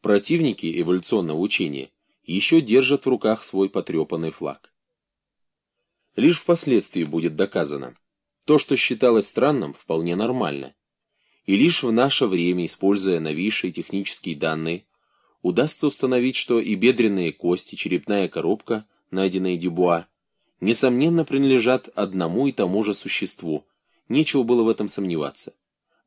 Противники эволюционного учения еще держат в руках свой потрепанный флаг. Лишь впоследствии будет доказано, то, что считалось странным, вполне нормально. И лишь в наше время, используя новейшие технические данные, удастся установить, что и бедренные кости, черепная коробка, найденные Дюбуа, несомненно принадлежат одному и тому же существу, нечего было в этом сомневаться.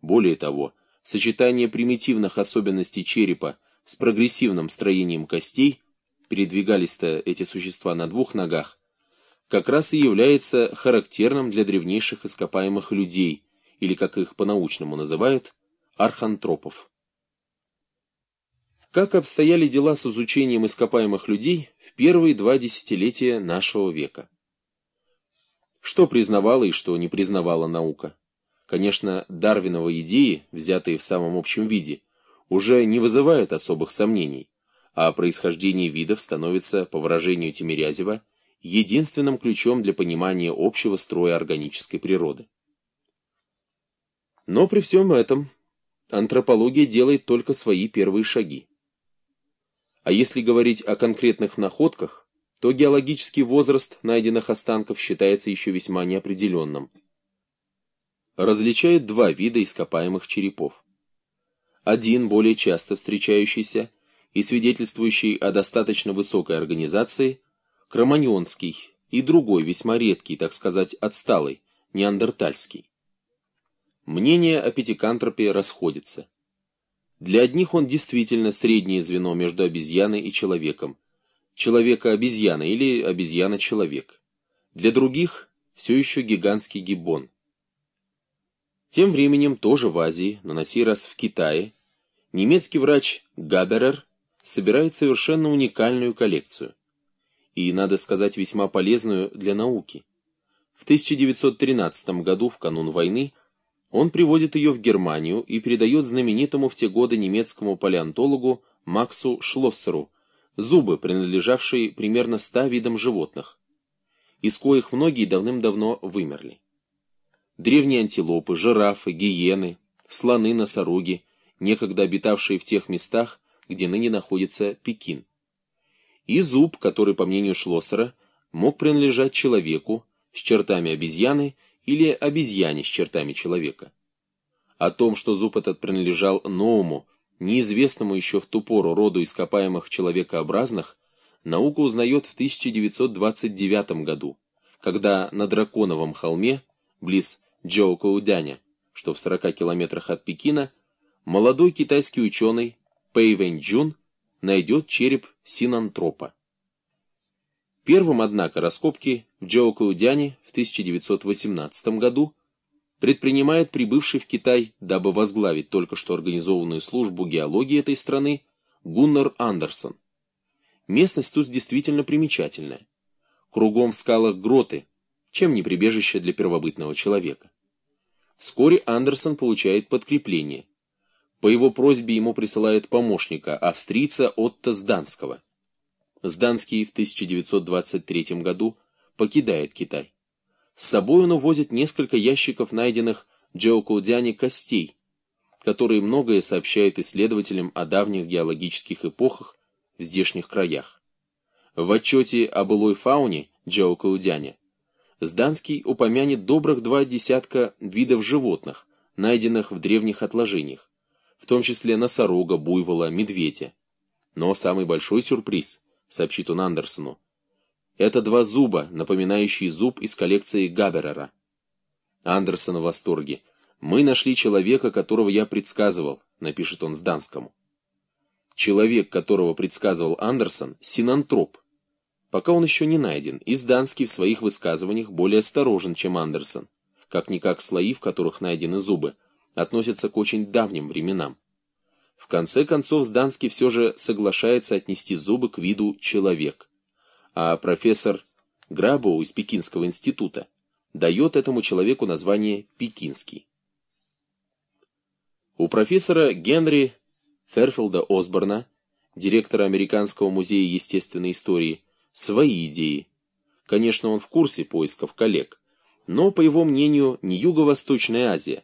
Более того, сочетание примитивных особенностей черепа с прогрессивным строением костей, передвигались-то эти существа на двух ногах, как раз и является характерным для древнейших ископаемых людей, или, как их по-научному называют, архантропов. Как обстояли дела с изучением ископаемых людей в первые два десятилетия нашего века? Что признавала и что не признавала наука? Конечно, Дарвиновы идеи, взятые в самом общем виде, уже не вызывают особых сомнений, а происхождение видов становится, по выражению Тимирязева, единственным ключом для понимания общего строя органической природы. Но при всем этом антропология делает только свои первые шаги. А если говорить о конкретных находках, то геологический возраст найденных останков считается еще весьма неопределенным. Различает два вида ископаемых черепов. Один, более часто встречающийся и свидетельствующий о достаточно высокой организации, кроманьонский, и другой, весьма редкий, так сказать, отсталый, неандертальский. Мнения о пятикантропе расходятся. Для одних он действительно среднее звено между обезьяной и человеком, человека-обезьяна или обезьяна-человек. Для других все еще гигантский гиббон. Тем временем тоже в Азии, но на сей раз в Китае, немецкий врач Габерер собирает совершенно уникальную коллекцию. И, надо сказать, весьма полезную для науки. В 1913 году, в канун войны, он привозит ее в Германию и передает знаменитому в те годы немецкому палеонтологу Максу Шлоссеру зубы, принадлежавшие примерно ста видам животных, из коих многие давным-давно вымерли. Древние антилопы, жирафы, гиены, слоны-носороги, некогда обитавшие в тех местах, где ныне находится Пекин. И зуб, который, по мнению Шлоссера, мог принадлежать человеку с чертами обезьяны или обезьяне с чертами человека. О том, что зуб этот принадлежал новому, неизвестному еще в ту пору роду ископаемых человекообразных, наука узнает в 1929 году, когда на Драконовом холме, близ Джоукоудяня, что в 40 километрах от Пекина, молодой китайский ученый Пэй Вэнь Джун найдет череп синантропа. Первым, однако, раскопки в Джоукоудяне в 1918 году предпринимает прибывший в Китай, дабы возглавить только что организованную службу геологии этой страны, Гуннар Андерсон. Местность тут действительно примечательная. Кругом в скалах гроты, чем не прибежище для первобытного человека. Вскоре Андерсон получает подкрепление. По его просьбе ему присылают помощника, австрийца Отто Сданского. Сданский в 1923 году покидает Китай. С собой он увозит несколько ящиков найденных Джоукоудяне костей, которые многое сообщают исследователям о давних геологических эпохах в здешних краях. В отчете о былой фауне Джоукоудяне Сданский упомянет добрых два десятка видов животных, найденных в древних отложениях, в том числе носорога, буйвола, медведя. Но самый большой сюрприз, сообщит он Андерсону, это два зуба, напоминающие зуб из коллекции Габерера. Андерсон в восторге. «Мы нашли человека, которого я предсказывал», — напишет он с Данскому. Человек, которого предсказывал Андерсон, синантроп. Пока он еще не найден, и Сданский в своих высказываниях более осторожен, чем Андерсон. Как-никак слои, в которых найдены зубы, относятся к очень давним временам. В конце концов, Сданский все же соглашается отнести зубы к виду человек а профессор Грабоу из Пекинского института дает этому человеку название «Пекинский». У профессора Генри Ферфилда Осборна, директора Американского музея естественной истории, свои идеи. Конечно, он в курсе поисков коллег, но, по его мнению, не Юго-Восточная Азия,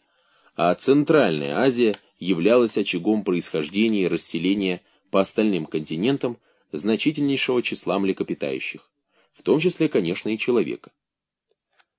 а Центральная Азия являлась очагом происхождения и расселения по остальным континентам значительнейшего числа млекопитающих, в том числе, конечно, и человека.